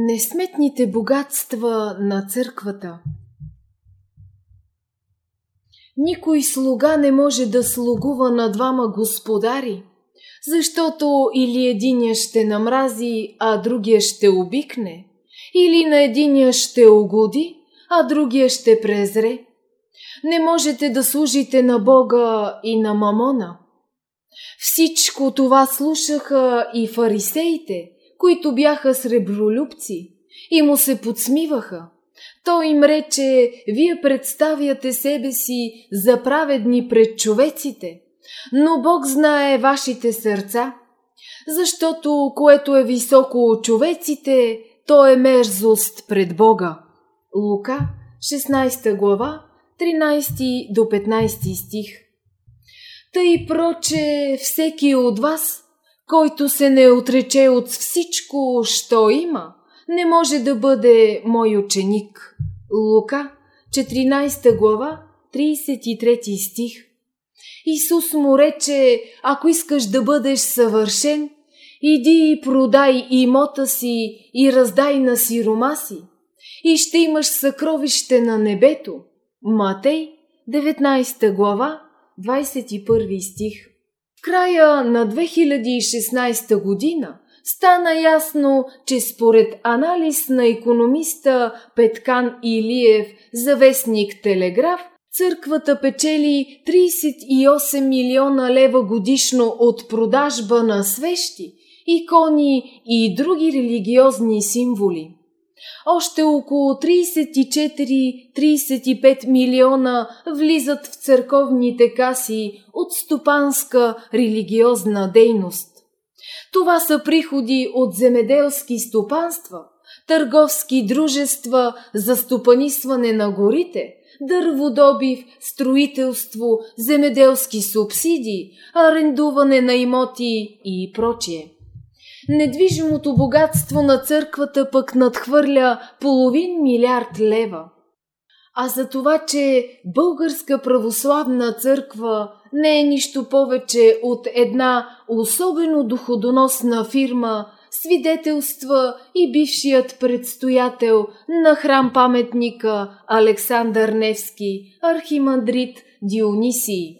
Несметните богатства на църквата Никой слуга не може да слугува на двама господари, защото или единия ще намрази, а другия ще обикне, или на единия ще угоди, а другия ще презре. Не можете да служите на Бога и на Мамона. Всичко това слушаха и фарисеите – които бяха сребролюбци и му се подсмиваха. Той им рече, вие представяте себе си за праведни пред човеците, но Бог знае вашите сърца, защото което е високо от човеците, то е мерзост пред Бога. Лука, 16 глава, 13 до 15 стих. Тъй проче всеки от вас – който се не отрече от всичко, що има, не може да бъде мой ученик. Лука, 14 глава, 33 стих. Исус му рече, ако искаш да бъдеш съвършен, иди и продай имота си и раздай на сирома си, и ще имаш съкровище на небето. Матей, 19 глава, 21 стих края на 2016 година стана ясно, че според анализ на економиста Петкан Илиев за вестник Телеграф, църквата печели 38 милиона лева годишно от продажба на свещи, икони и други религиозни символи още около 34-35 милиона влизат в църковните каси от стопанска религиозна дейност. Това са приходи от земеделски стопанства, търговски дружества за стопанисване на горите, дърводобив, строителство, земеделски субсидии, арендуване на имоти и прочие. Недвижимото богатство на църквата пък надхвърля половин милиард лева. А за това, че Българска православна църква не е нищо повече от една особено доходоносна фирма, свидетелства и бившият предстоятел на храм паметника Александър Невски, архимандрит Дионисий.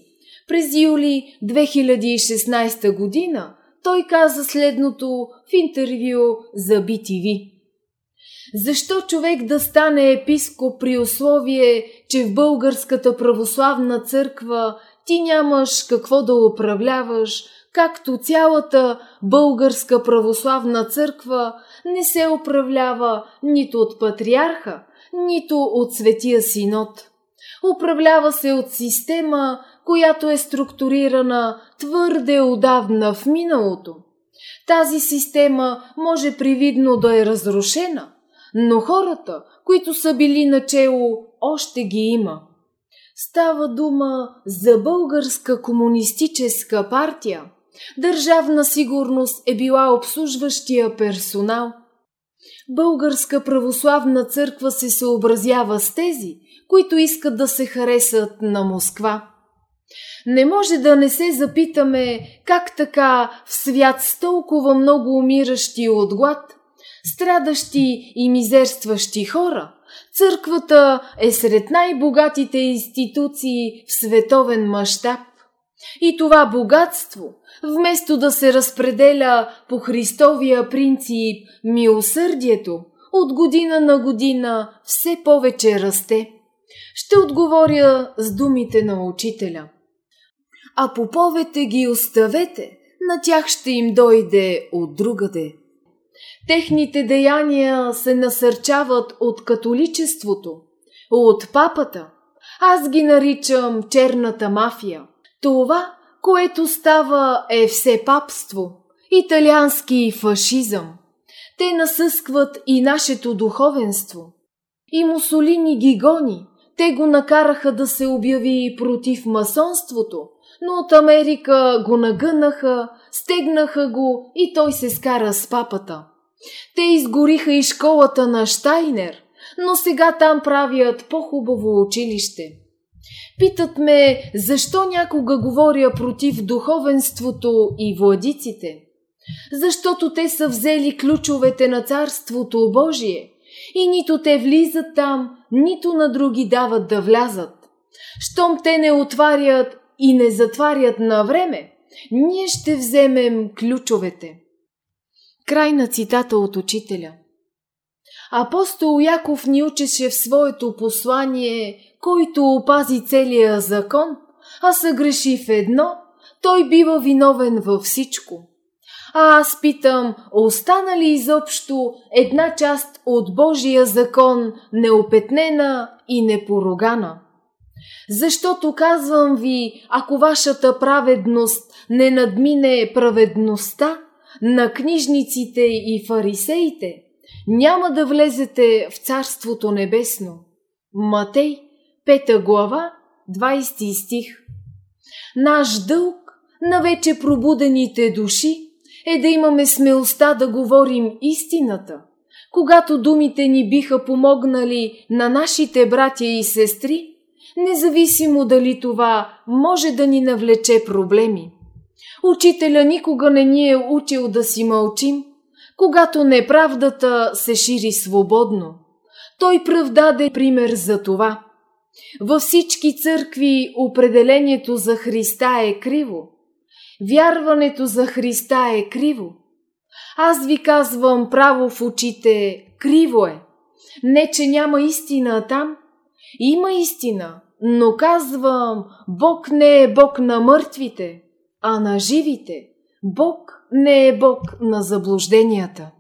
През юли 2016 година той каза следното в интервю за BTV. Защо човек да стане епископ при условие, че в Българската православна църква ти нямаш какво да управляваш, както цялата Българска православна църква не се управлява нито от патриарха, нито от Светия Синод. Управлява се от система, която е структурирана твърде отдавна в миналото. Тази система може привидно да е разрушена, но хората, които са били начело, още ги има. Става дума за българска комунистическа партия. Държавна сигурност е била обслужващия персонал. Българска православна църква се съобразява с тези, които искат да се харесат на Москва. Не може да не се запитаме как така в свят с толкова много умиращи от глад, страдащи и мизерстващи хора, църквата е сред най-богатите институции в световен мащаб. И това богатство, вместо да се разпределя по Христовия принцип милосърдието, от година на година все повече расте. Ще отговоря с думите на учителя – а поповете ги оставете, на тях ще им дойде от другаде. Техните деяния се насърчават от католичеството, от папата. Аз ги наричам черната мафия. Това, което става е все папство, италиански фашизъм. Те насъскват и нашето духовенство. И Мусолини ги гони. Те го накараха да се обяви против масонството, но от Америка го нагънаха, стегнаха го и той се скара с папата. Те изгориха и школата на Штайнер, но сега там правят по-хубаво училище. Питат ме, защо някога говоря против духовенството и владиците. Защото те са взели ключовете на Царството Божие и нито те влизат там, нито на други дават да влязат. Щом те не отварят и не затварят на време, ние ще вземем ключовете. Край на цитата от учителя. Апостол Яков ни учеше в своето послание, който опази целия закон, а съгреши в едно, той бива виновен във всичко. А аз питам, остана ли изобщо една част от Божия закон неопетнена и непорогана? Защото казвам ви, ако вашата праведност не надмине праведността на книжниците и фарисеите, няма да влезете в Царството Небесно. Матей, 5 глава, 20 стих. Наш дълг на вече пробудените души е да имаме смелостта да говорим истината, когато думите ни биха помогнали на нашите братя и сестри, независимо дали това може да ни навлече проблеми. Учителя никога не ни е учил да си мълчим, когато неправдата се шири свободно. Той пръв даде пример за това. Във всички църкви определението за Христа е криво. Вярването за Христа е криво. Аз ви казвам право в очите, криво е. Не, че няма истина там. Има истина, но казвам, Бог не е Бог на мъртвите, а на живите. Бог не е Бог на заблужденията.